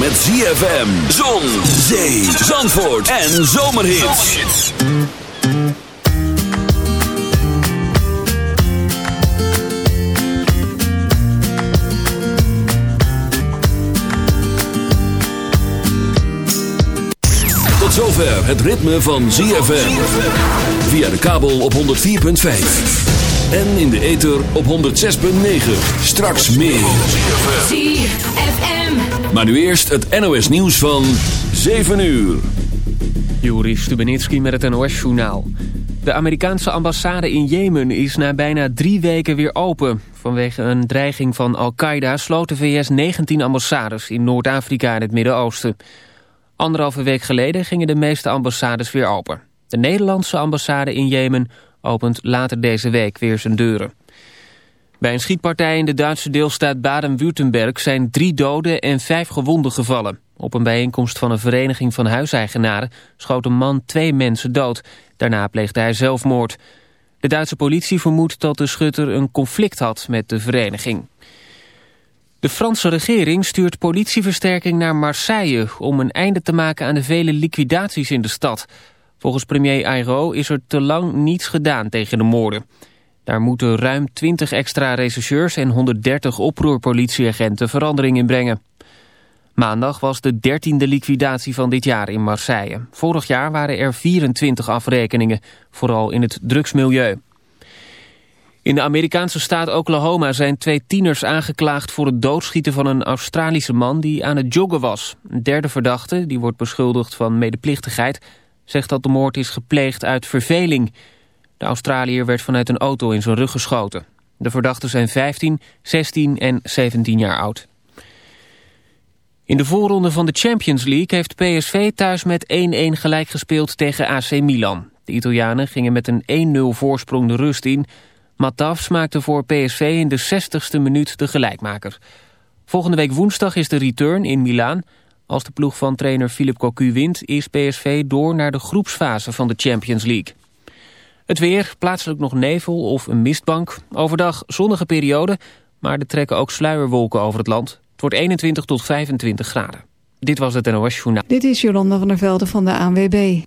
Met ZFM, zon, zee, zandvoort en zomerhits. Tot zover het ritme van ZFM. Via de kabel op 104.5. En in de ether op 106.9. Straks meer. Maar nu eerst het NOS nieuws van 7 uur. Juri Stubenitski met het NOS-journaal. De Amerikaanse ambassade in Jemen is na bijna drie weken weer open. Vanwege een dreiging van Al-Qaeda sloot de VS 19 ambassades in Noord-Afrika en het Midden-Oosten. Anderhalve week geleden gingen de meeste ambassades weer open. De Nederlandse ambassade in Jemen opent later deze week weer zijn deuren. Bij een schietpartij in de Duitse deelstaat Baden-Württemberg zijn drie doden en vijf gewonden gevallen. Op een bijeenkomst van een vereniging van huiseigenaren schoot een man twee mensen dood. Daarna pleegde hij zelfmoord. De Duitse politie vermoedt dat de schutter een conflict had met de vereniging. De Franse regering stuurt politieversterking naar Marseille... om een einde te maken aan de vele liquidaties in de stad. Volgens premier Ayrault is er te lang niets gedaan tegen de moorden. Daar moeten ruim 20 extra rechercheurs en 130 oproerpolitieagenten verandering in brengen. Maandag was de dertiende liquidatie van dit jaar in Marseille. Vorig jaar waren er 24 afrekeningen, vooral in het drugsmilieu. In de Amerikaanse staat Oklahoma zijn twee tieners aangeklaagd voor het doodschieten van een Australische man die aan het joggen was. Een derde verdachte, die wordt beschuldigd van medeplichtigheid, zegt dat de moord is gepleegd uit verveling. De Australiër werd vanuit een auto in zijn rug geschoten. De verdachten zijn 15, 16 en 17 jaar oud. In de voorronde van de Champions League heeft PSV thuis met 1-1 gelijk gespeeld tegen AC Milan. De Italianen gingen met een 1-0 voorsprong de rust in. Matafs maakte voor PSV in de 60ste minuut de gelijkmaker. Volgende week woensdag is de return in Milaan. Als de ploeg van trainer Philip Cocu wint... is PSV door naar de groepsfase van de Champions League. Het weer, plaatselijk nog nevel of een mistbank. Overdag zonnige periode, maar er trekken ook sluierwolken over het land. Het wordt 21 tot 25 graden. Dit was het NOS Journaal. Dit is Jolanda van der Velde van de ANWB.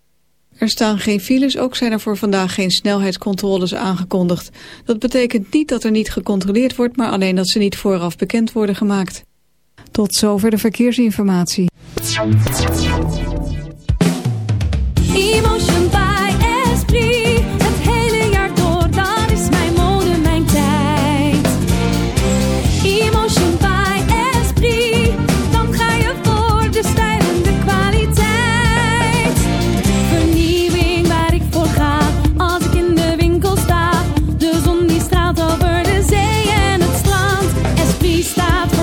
Er staan geen files, ook zijn er voor vandaag geen snelheidscontroles aangekondigd. Dat betekent niet dat er niet gecontroleerd wordt, maar alleen dat ze niet vooraf bekend worden gemaakt. Tot zover de verkeersinformatie. Emotion Esprit staat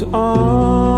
hold on.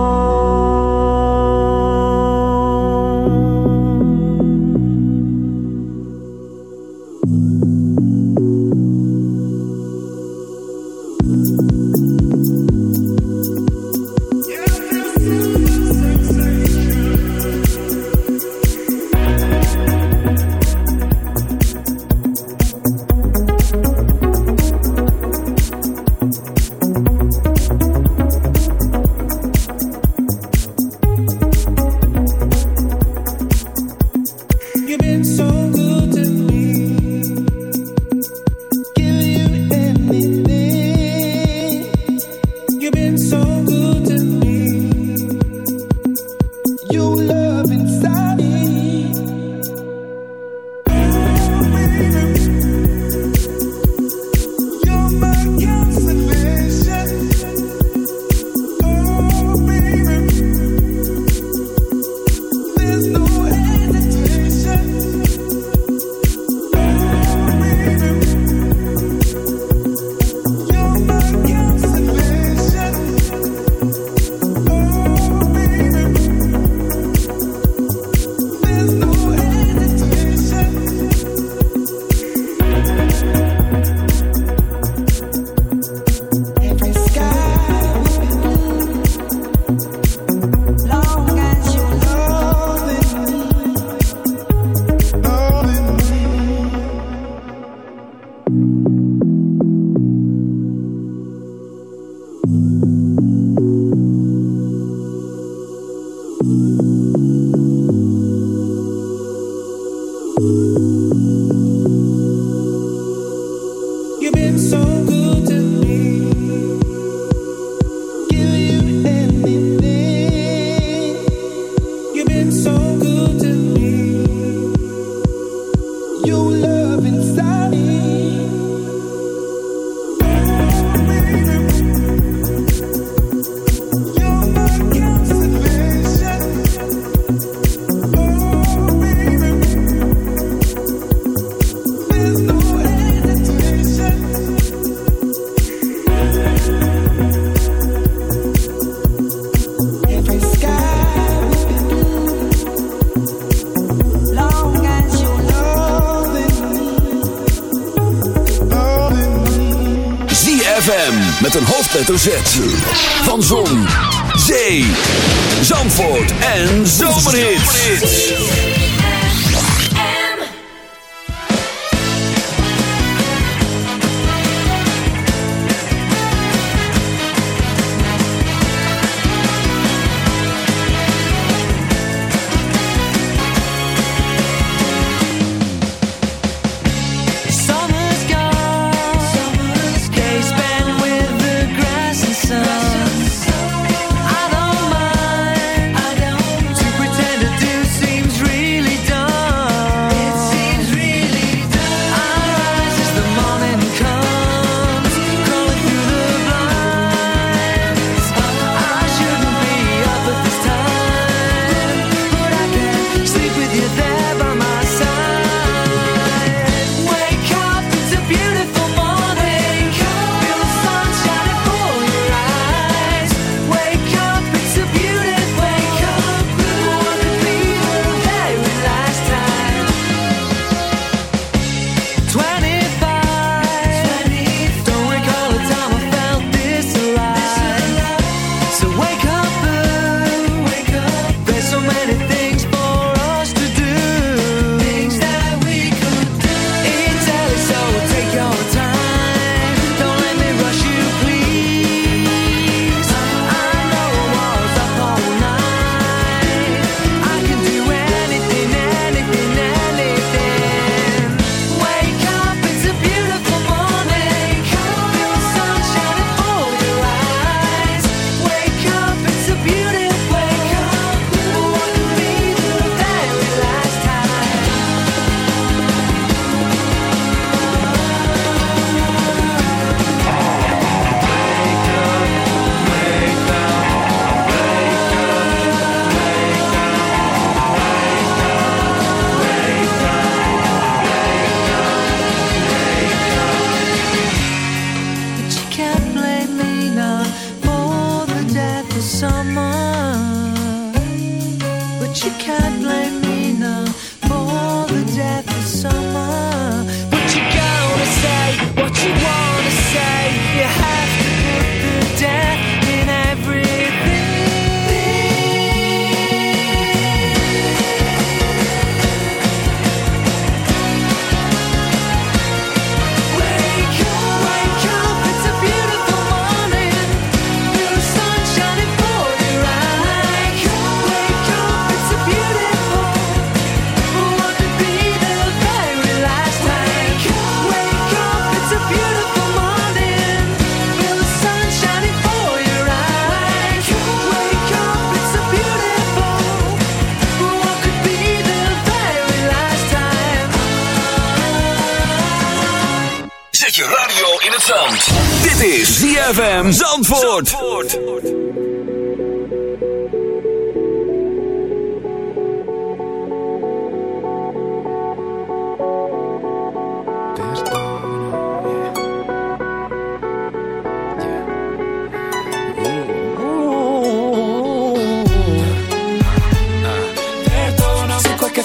Zand. Dit is ZFM Zandvoort. Zandvoort.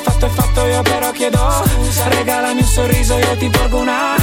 Fatto è fatto, io però chiedo Scusa. Regalami un sorriso, io ti porgo una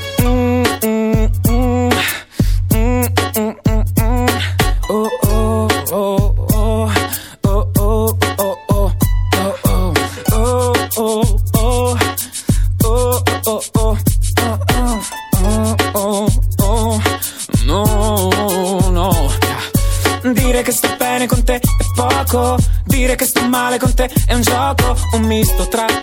poco Dire che sto male con te è un gioco Un misto tra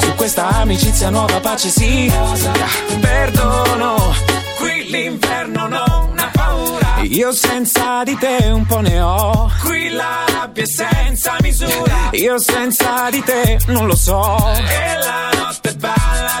Su questa amicizia nuova pace sì. Perdono Qui l'inferno non ha paura. Io senza di te un po' ne ho. Qui la rabbia è senza misura. Io senza di te non lo so. E la notte balla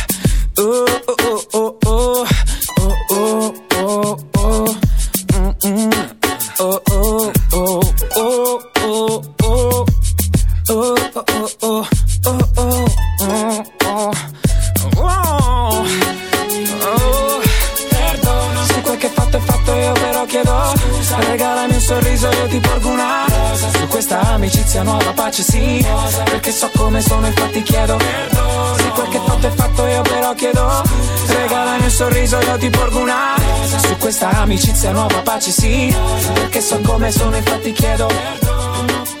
Amicizia nuova pace sì Rosa. Perché so come sono infatti chiedo Perdono Fatto è fatto io però chiedo Regalami un sorriso io ti porgo una. Su questa amicizia nuova pace sì Perché so come sono infatti chiedo Perdono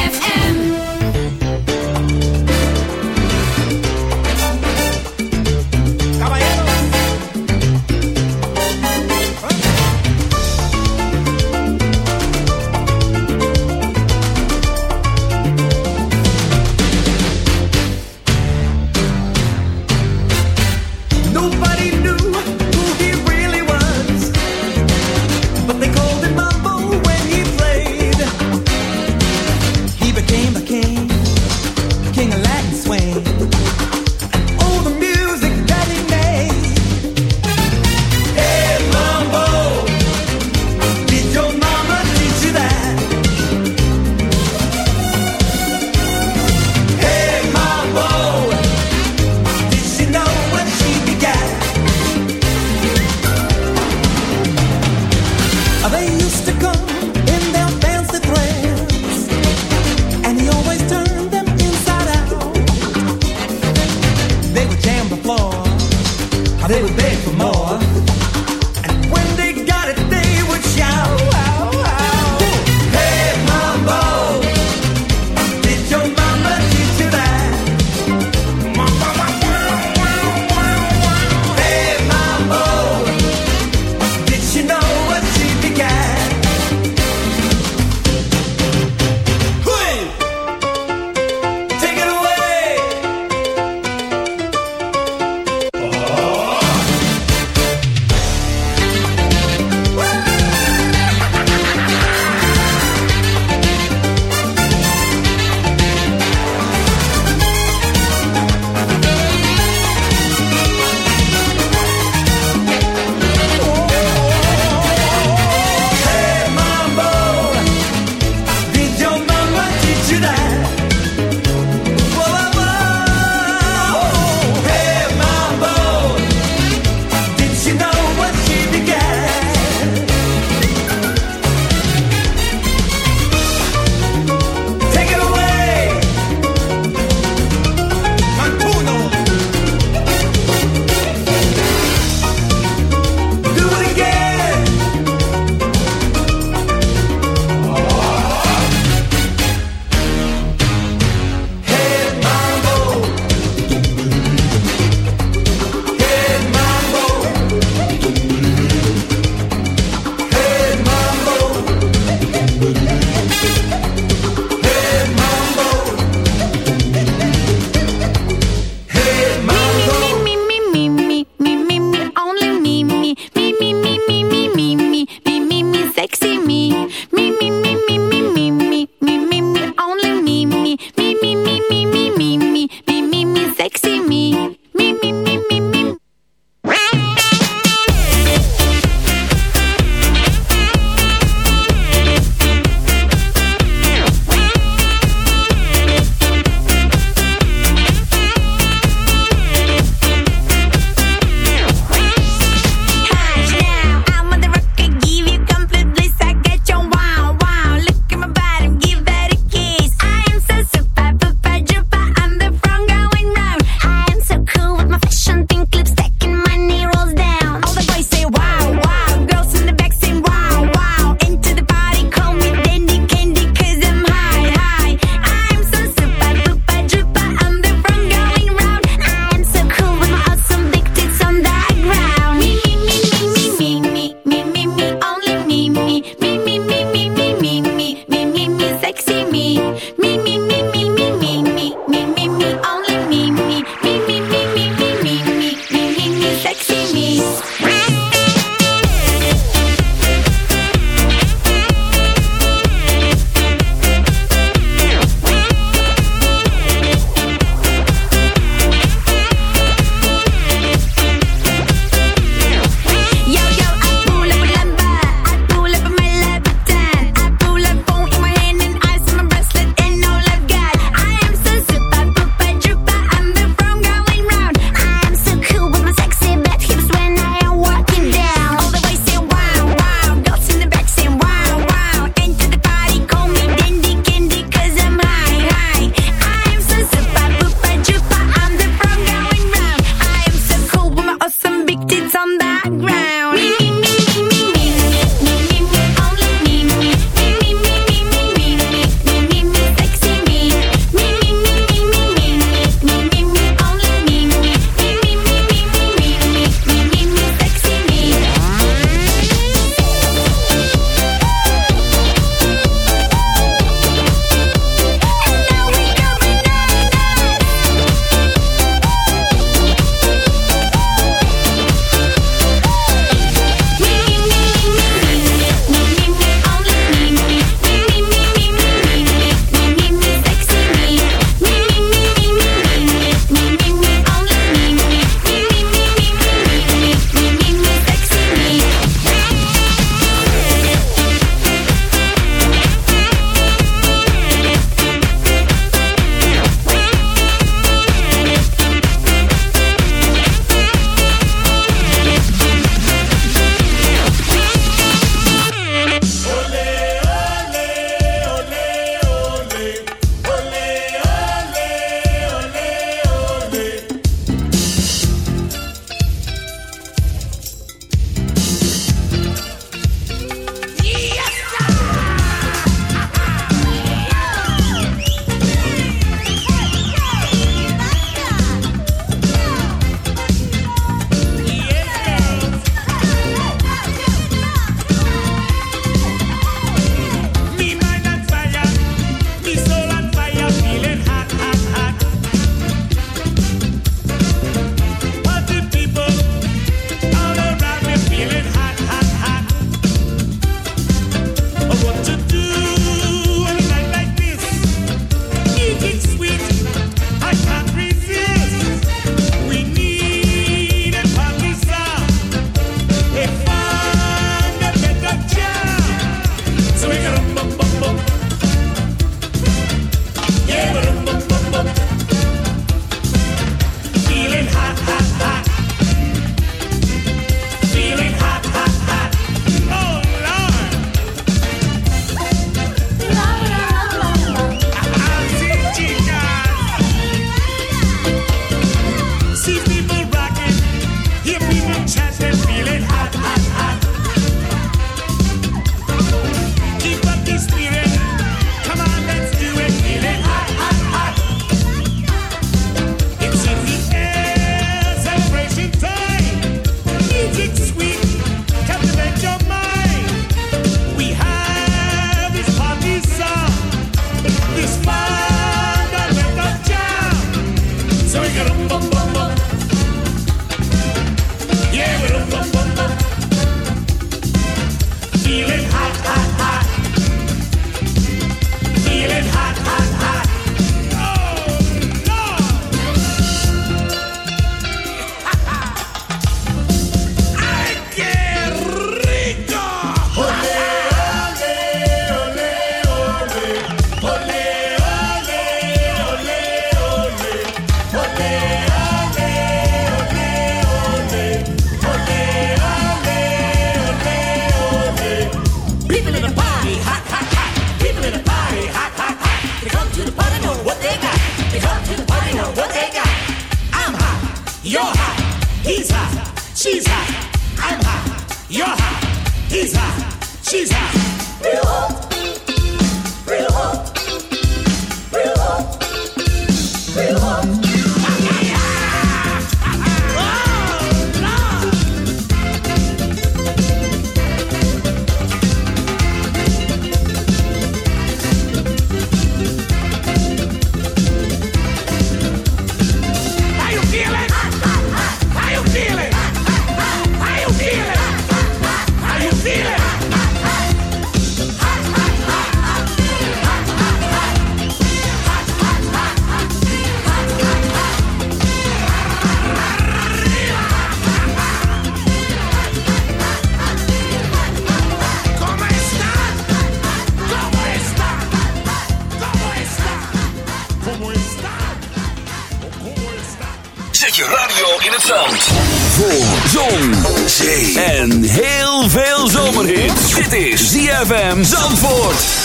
is ZFM Zandvoort.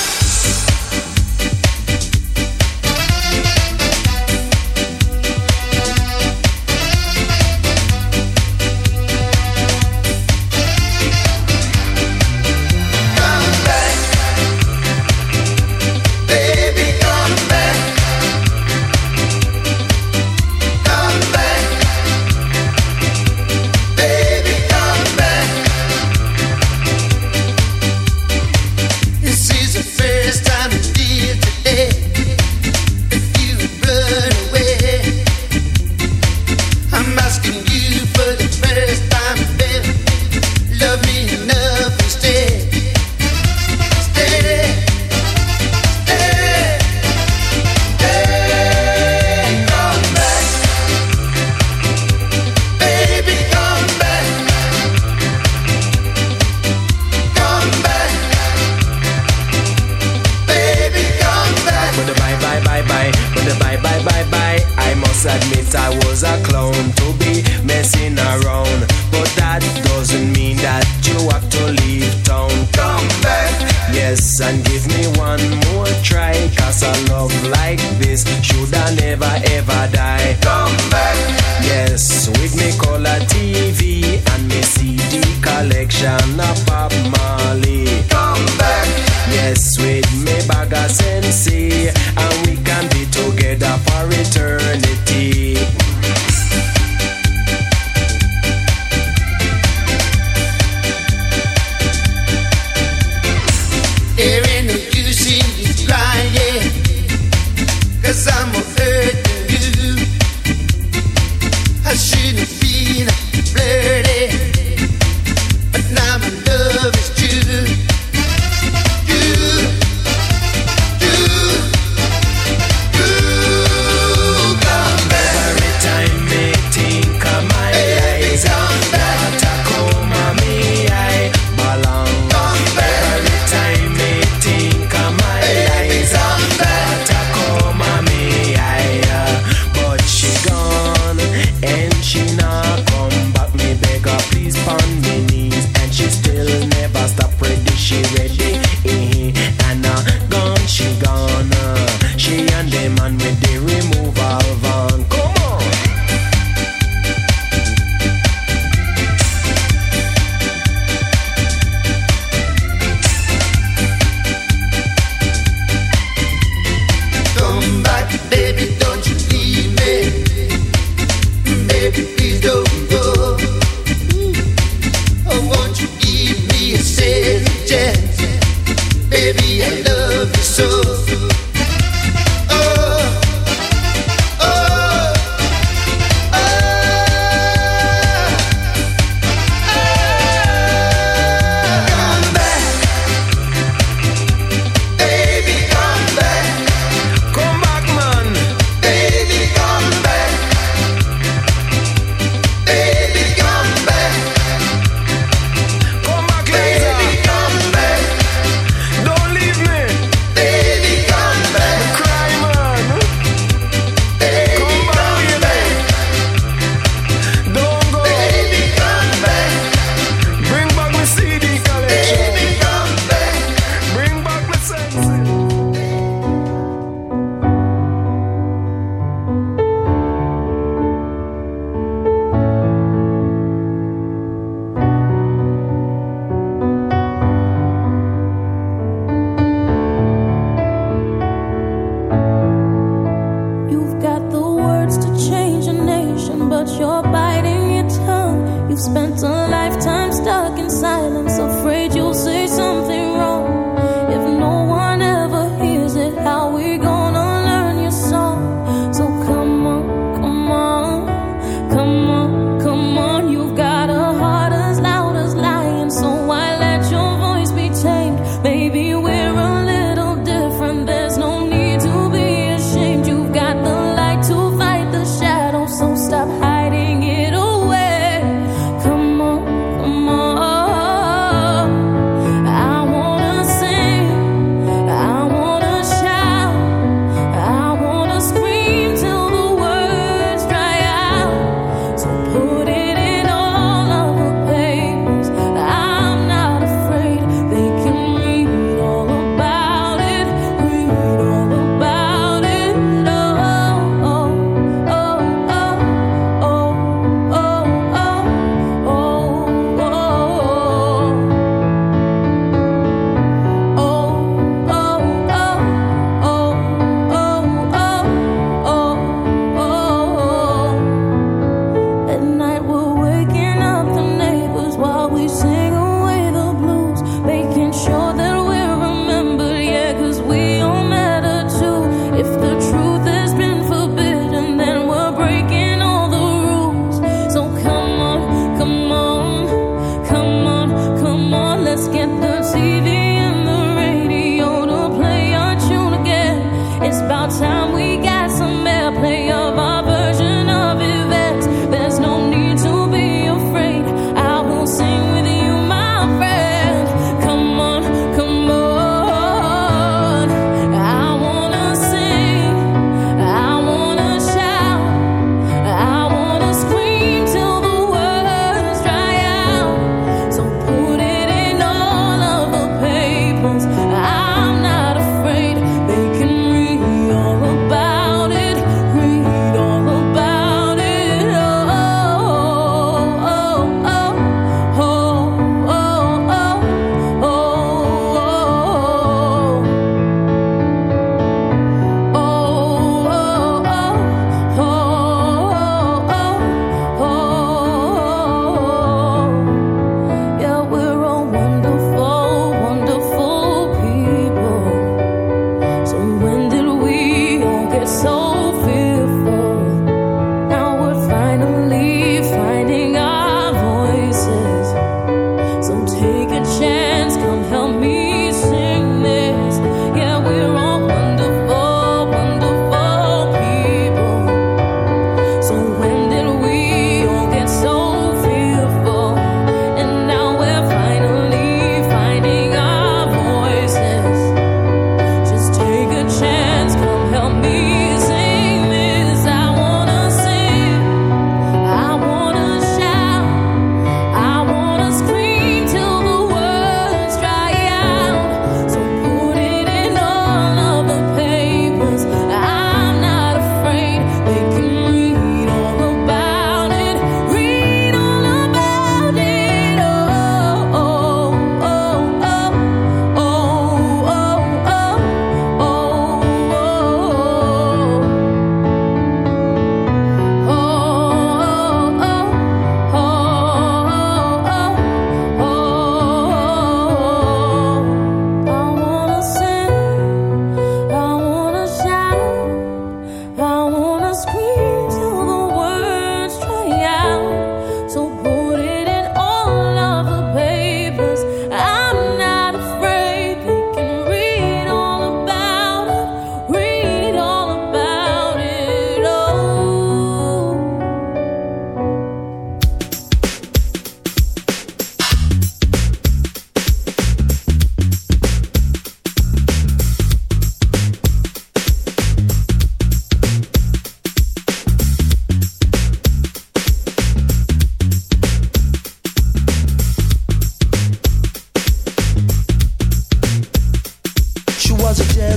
and give me one more try. Cause a love like this should I never ever die. Come back. Yes, with me color TV and me CD collection. Of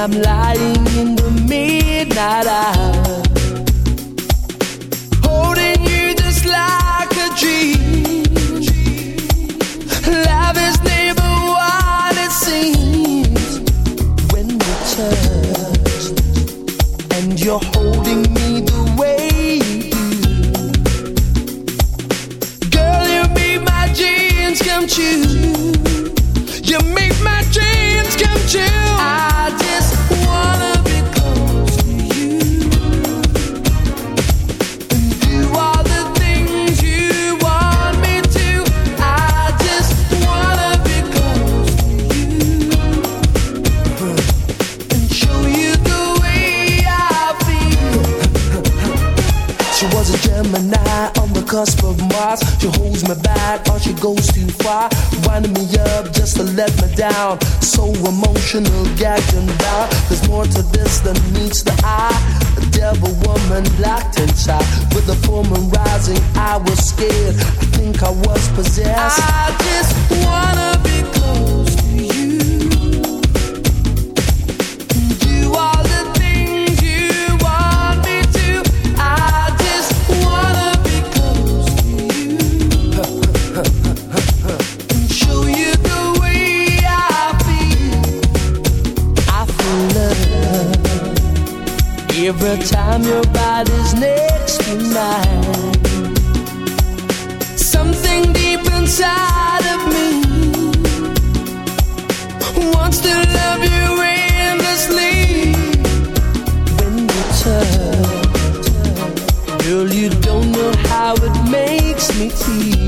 I'm lying. realizing I was scared. I think I was possessed. I just wanna be close to you. Do all the things you want me to. I just wanna be close to you. and show you the way I feel. I feel love every time your body's next to mine. inside of me wants to love you endlessly. When you touch, girl, you don't know how it makes me feel.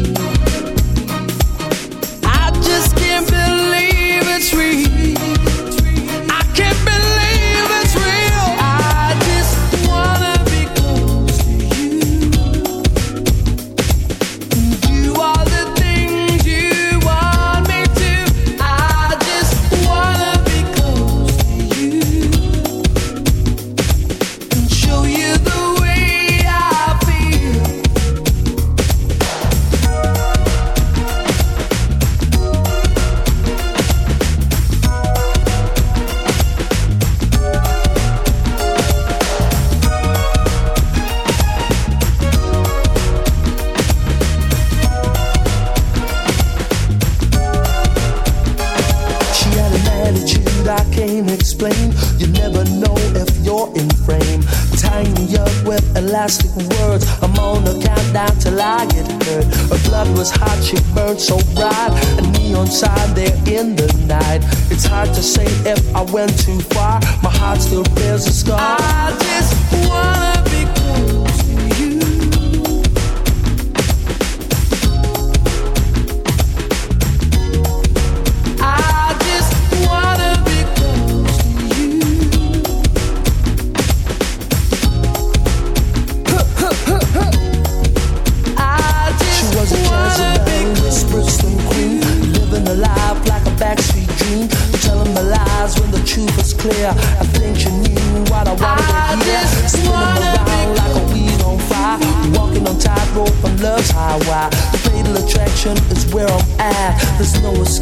say if I went too far. My heart still bears a scar. I just wanna be cool. There's no escape.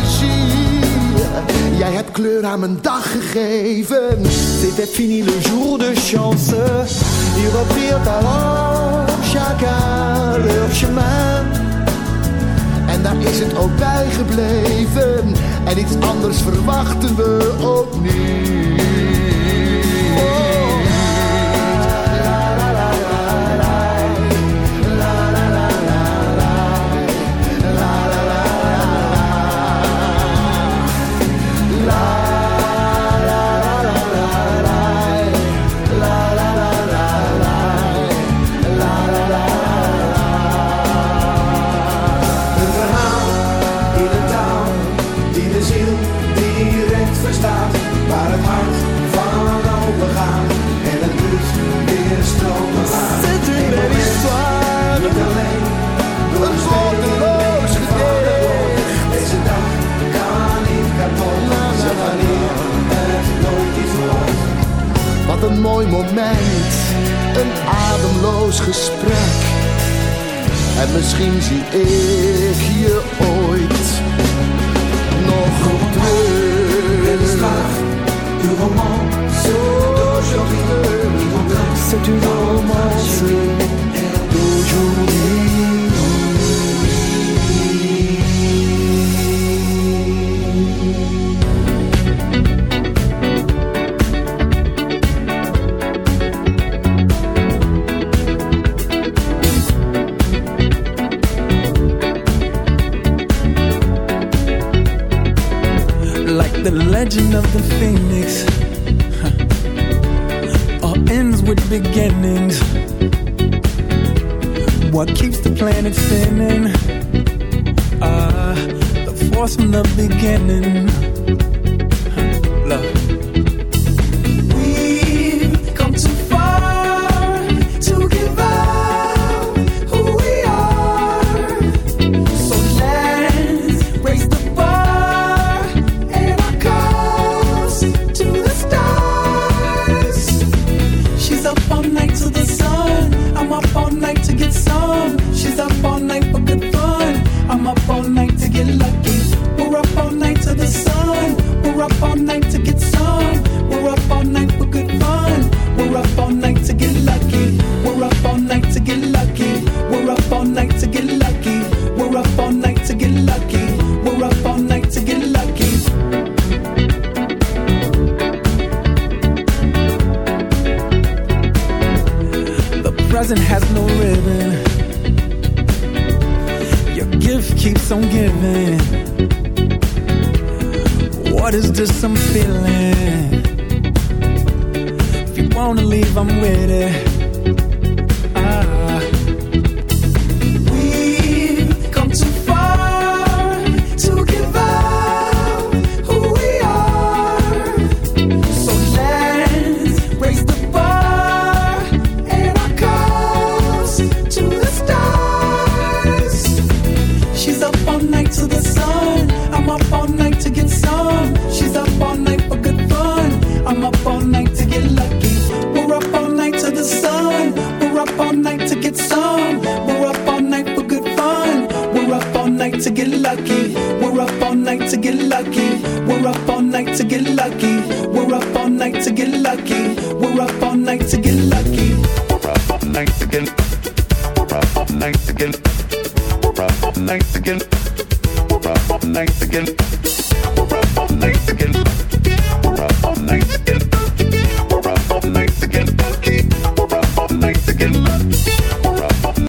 Jij hebt kleur aan mijn dag gegeven. C'était fini le jour de chance. Ils reprirent alors chacun leur chemin. En daar is het ook bij gebleven. En iets anders verwachten we ook up on the